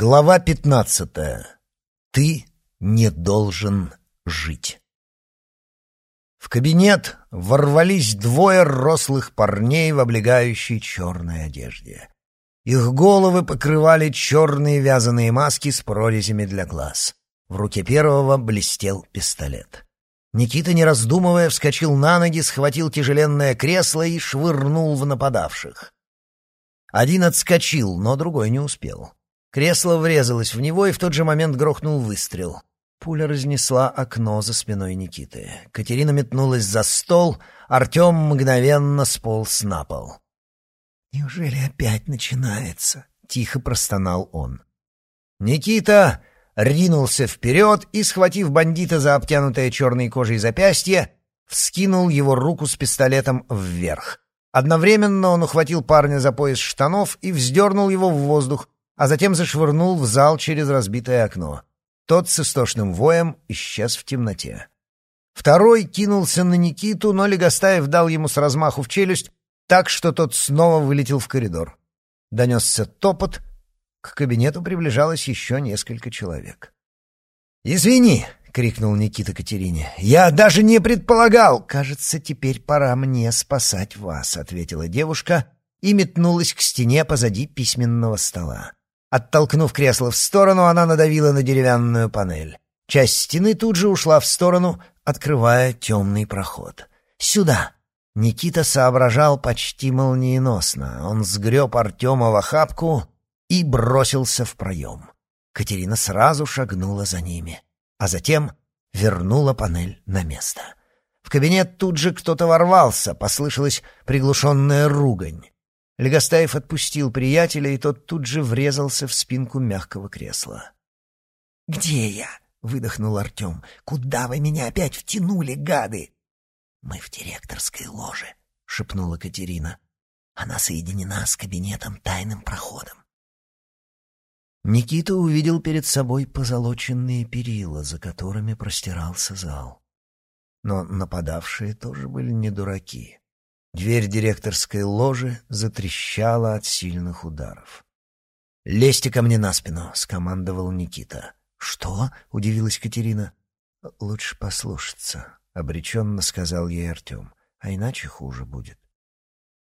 Глава пятнадцатая. Ты не должен жить. В кабинет ворвались двое рослых парней в облегающей черной одежде. Их головы покрывали черные вязаные маски с прорезями для глаз. В руке первого блестел пистолет. Никита, не раздумывая, вскочил на ноги, схватил тяжеленное кресло и швырнул в нападавших. Один отскочил, но другой не успел. Кресло врезалось в него, и в тот же момент грохнул выстрел. Пуля разнесла окно за спиной Никиты. Катерина метнулась за стол, Артем мгновенно сполз на пол. «Неужели опять начинается?» — тихо простонал он. Никита ринулся вперед и, схватив бандита за обтянутое черной кожей запястье, вскинул его руку с пистолетом вверх. Одновременно он ухватил парня за пояс штанов и вздернул его в воздух, а затем зашвырнул в зал через разбитое окно. Тот с истошным воем исчез в темноте. Второй кинулся на Никиту, но Легостаев дал ему с размаху в челюсть, так что тот снова вылетел в коридор. Донесся топот, к кабинету приближалось еще несколько человек. «Извини!» — крикнул Никита Катерине. «Я даже не предполагал!» «Кажется, теперь пора мне спасать вас», — ответила девушка и метнулась к стене позади письменного стола. Оттолкнув кресло в сторону, она надавила на деревянную панель. Часть стены тут же ушла в сторону, открывая темный проход. «Сюда!» Никита соображал почти молниеносно. Он сгреб Артема в охапку и бросился в проем. Катерина сразу шагнула за ними, а затем вернула панель на место. В кабинет тут же кто-то ворвался, послышалась приглушенная ругань. Легостаев отпустил приятеля, и тот тут же врезался в спинку мягкого кресла. «Где я?» — выдохнул Артем. «Куда вы меня опять втянули, гады?» «Мы в директорской ложе», — шепнула Катерина. «Она соединена с кабинетом тайным проходом». Никита увидел перед собой позолоченные перила, за которыми простирался зал. Но нападавшие тоже были не дураки. Дверь директорской ложи затрещала от сильных ударов. «Лезьте ко мне на спину!» — скомандовал Никита. «Что?» — удивилась Катерина. «Лучше послушаться», — обреченно сказал ей Артем. «А иначе хуже будет».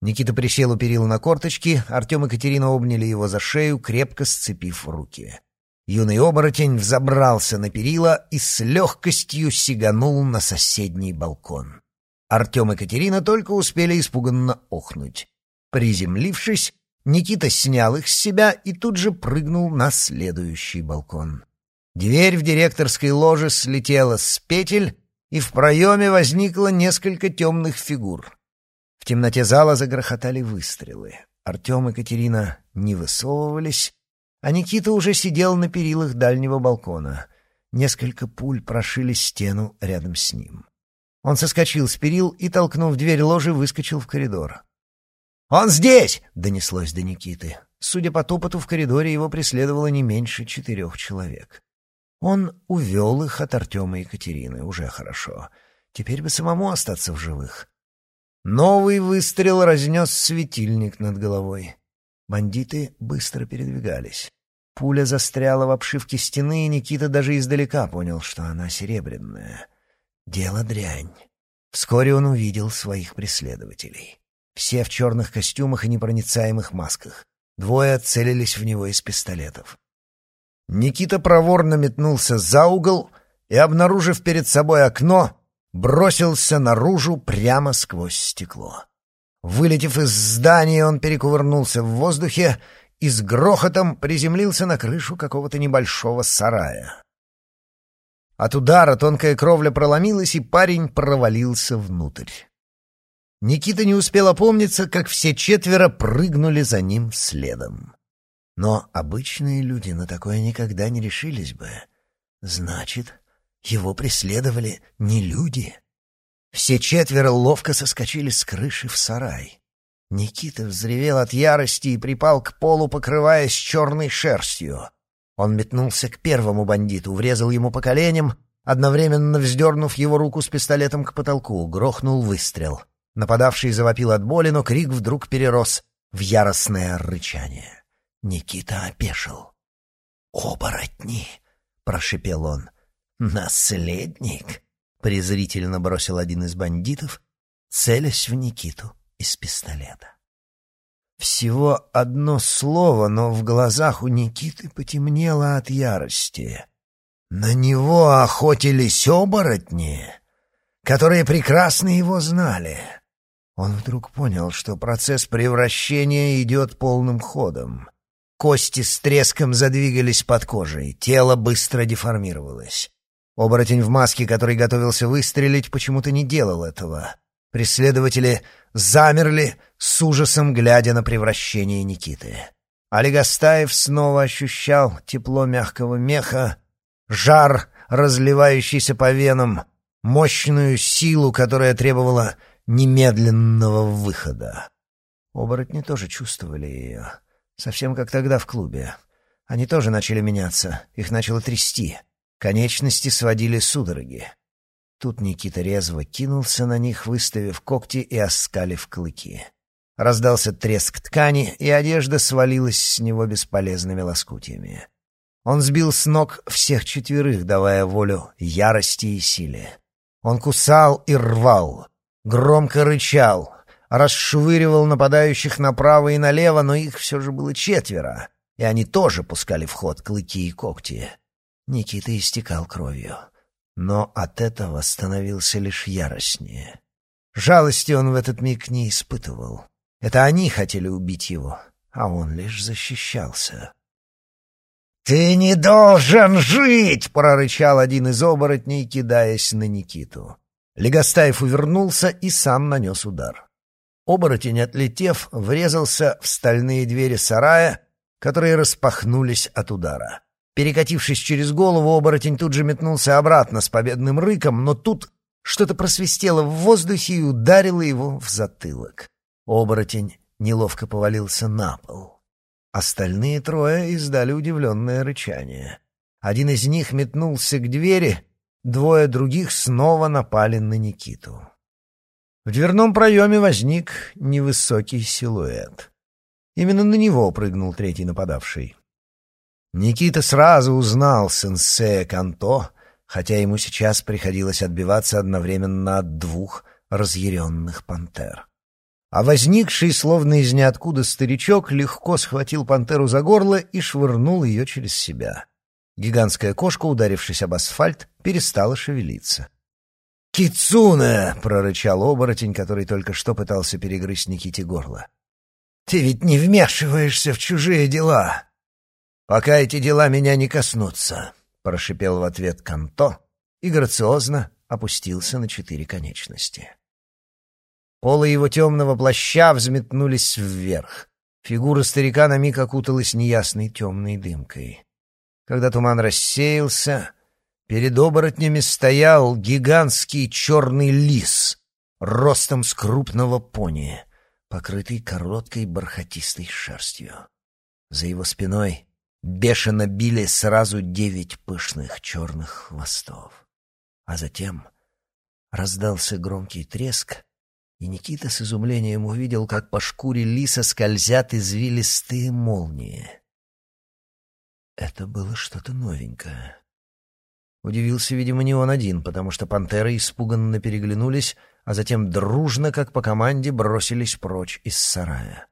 Никита присел у перил на корточки, Артем и Катерина обняли его за шею, крепко сцепив руки. Юный оборотень взобрался на перила и с легкостью сиганул на соседний балкон. Артем и Катерина только успели испуганно охнуть. Приземлившись, Никита снял их с себя и тут же прыгнул на следующий балкон. Дверь в директорской ложе слетела с петель, и в проеме возникло несколько темных фигур. В темноте зала загрохотали выстрелы. Артем и Катерина не высовывались, а Никита уже сидел на перилах дальнего балкона. Несколько пуль прошили стену рядом с ним. Он соскочил с перил и, толкнув дверь ложи, выскочил в коридор. «Он здесь!» — донеслось до Никиты. Судя по топоту, в коридоре его преследовало не меньше четырех человек. Он увел их от Артема и Екатерины. Уже хорошо. Теперь бы самому остаться в живых. Новый выстрел разнес светильник над головой. Бандиты быстро передвигались. Пуля застряла в обшивке стены, и Никита даже издалека понял, что она серебряная. Дело дрянь. Вскоре он увидел своих преследователей. Все в черных костюмах и непроницаемых масках. Двое целились в него из пистолетов. Никита проворно метнулся за угол и, обнаружив перед собой окно, бросился наружу прямо сквозь стекло. Вылетев из здания, он перекувырнулся в воздухе и с грохотом приземлился на крышу какого-то небольшого сарая. От удара тонкая кровля проломилась, и парень провалился внутрь. Никита не успел опомниться, как все четверо прыгнули за ним следом. Но обычные люди на такое никогда не решились бы. Значит, его преследовали не люди. Все четверо ловко соскочили с крыши в сарай. Никита взревел от ярости и припал к полу, покрываясь черной шерстью. Он метнулся к первому бандиту, врезал ему по коленям, одновременно вздернув его руку с пистолетом к потолку, грохнул выстрел. Нападавший завопил от боли, но крик вдруг перерос в яростное рычание. Никита опешил. «Оборотни!» — прошепел он. «Наследник!» — презрительно бросил один из бандитов, целясь в Никиту из пистолета. Всего одно слово, но в глазах у Никиты потемнело от ярости. На него охотились оборотни, которые прекрасно его знали. Он вдруг понял, что процесс превращения идет полным ходом. Кости с треском задвигались под кожей, тело быстро деформировалось. Оборотень в маске, который готовился выстрелить, почему-то не делал этого. Преследователи замерли, с ужасом глядя на превращение Никиты. Олегостаев снова ощущал тепло мягкого меха, жар, разливающийся по венам, мощную силу, которая требовала немедленного выхода. Оборотни тоже чувствовали ее, совсем как тогда в клубе. Они тоже начали меняться, их начало трясти, конечности сводили судороги. Тут Никита резво кинулся на них, выставив когти и оскалив клыки. Раздался треск ткани, и одежда свалилась с него бесполезными лоскутиями. Он сбил с ног всех четверых, давая волю ярости и силе. Он кусал и рвал, громко рычал, расшвыривал нападающих направо и налево, но их все же было четверо, и они тоже пускали в ход клыки и когти. Никита истекал кровью, но от этого становился лишь яростнее. Жалости он в этот миг не испытывал. Это они хотели убить его, а он лишь защищался. «Ты не должен жить!» — прорычал один из оборотней, кидаясь на Никиту. Легостаев увернулся и сам нанес удар. Оборотень, отлетев, врезался в стальные двери сарая, которые распахнулись от удара. Перекатившись через голову, оборотень тут же метнулся обратно с победным рыком, но тут что-то просвистело в воздухе и ударило его в затылок. Оборотень неловко повалился на пол. Остальные трое издали удивленное рычание. Один из них метнулся к двери, двое других снова напали на Никиту. В дверном проеме возник невысокий силуэт. Именно на него прыгнул третий нападавший. Никита сразу узнал сенсея Канто, хотя ему сейчас приходилось отбиваться одновременно от двух разъяренных пантер. А возникший, словно из ниоткуда старичок, легко схватил пантеру за горло и швырнул ее через себя. Гигантская кошка, ударившись об асфальт, перестала шевелиться. «Кицуне!» — прорычал оборотень, который только что пытался перегрызть Никите горло. «Ты ведь не вмешиваешься в чужие дела!» «Пока эти дела меня не коснутся», — прошипел в ответ Канто и грациозно опустился на четыре конечности. Полы его темного плаща взметнулись вверх. Фигура старика на миг окуталась неясной темной дымкой. Когда туман рассеялся, перед оборотнями стоял гигантский черный лис, ростом с крупного пони, покрытый короткой бархатистой шерстью. За его спиной бешено били сразу девять пышных черных хвостов. А затем раздался громкий треск, и Никита с изумлением увидел, как по шкуре лиса скользят извилистые молнии. Это было что-то новенькое. Удивился, видимо, не он один, потому что пантеры испуганно переглянулись, а затем дружно, как по команде, бросились прочь из сарая.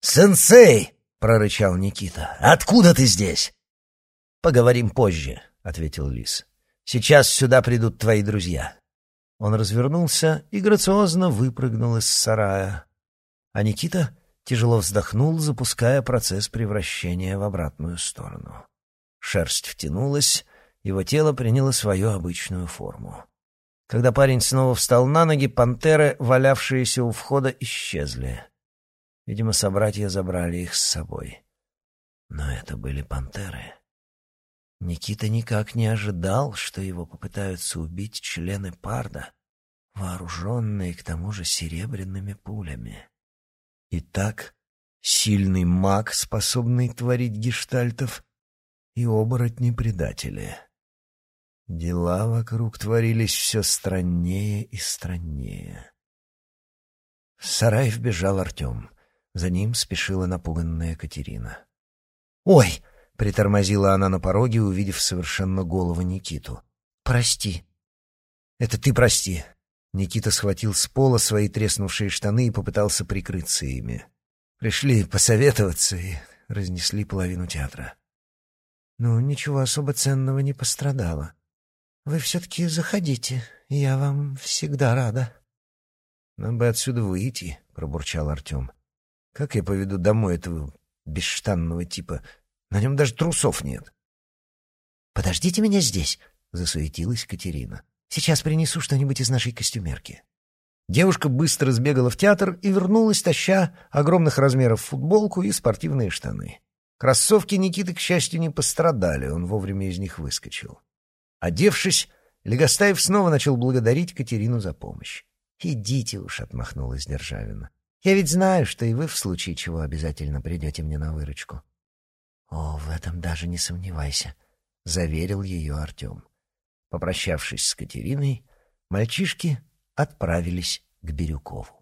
«Сенсей!» — прорычал Никита. «Откуда ты здесь?» «Поговорим позже», — ответил лис. «Сейчас сюда придут твои друзья». Он развернулся и грациозно выпрыгнул из сарая. А Никита тяжело вздохнул, запуская процесс превращения в обратную сторону. Шерсть втянулась, его тело приняло свою обычную форму. Когда парень снова встал на ноги, пантеры, валявшиеся у входа, исчезли. Видимо, собратья забрали их с собой. Но это были пантеры. Никита никак не ожидал, что его попытаются убить члены парда, вооруженные к тому же серебряными пулями. Итак, сильный маг, способный творить гештальтов, и оборотни-предатели. Дела вокруг творились все страннее и страннее. В сарай вбежал Артем. За ним спешила напуганная Катерина. «Ой!» Притормозила она на пороге, увидев совершенно голову Никиту. «Прости». «Это ты прости». Никита схватил с пола свои треснувшие штаны и попытался прикрыться ими. Пришли посоветоваться и разнесли половину театра. «Ну, ничего особо ценного не пострадало. Вы все-таки заходите, я вам всегда рада». «Нам бы отсюда выйти», — пробурчал Артем. «Как я поведу домой этого бесштанного типа? На нем даже трусов нет». «Подождите меня здесь», — засуетилась Катерина. «Сейчас принесу что-нибудь из нашей костюмерки». Девушка быстро сбегала в театр и вернулась, таща огромных размеров футболку и спортивные штаны. Кроссовки Никиты, к счастью, не пострадали, он вовремя из них выскочил. Одевшись, Легостаев снова начал благодарить Катерину за помощь. «Идите уж», — отмахнулась Державина. «Я ведь знаю, что и вы в случае чего обязательно придете мне на выручку». «О, в этом даже не сомневайся», — заверил ее Артем. Попрощавшись с Катериной, мальчишки отправились к Бирюкову.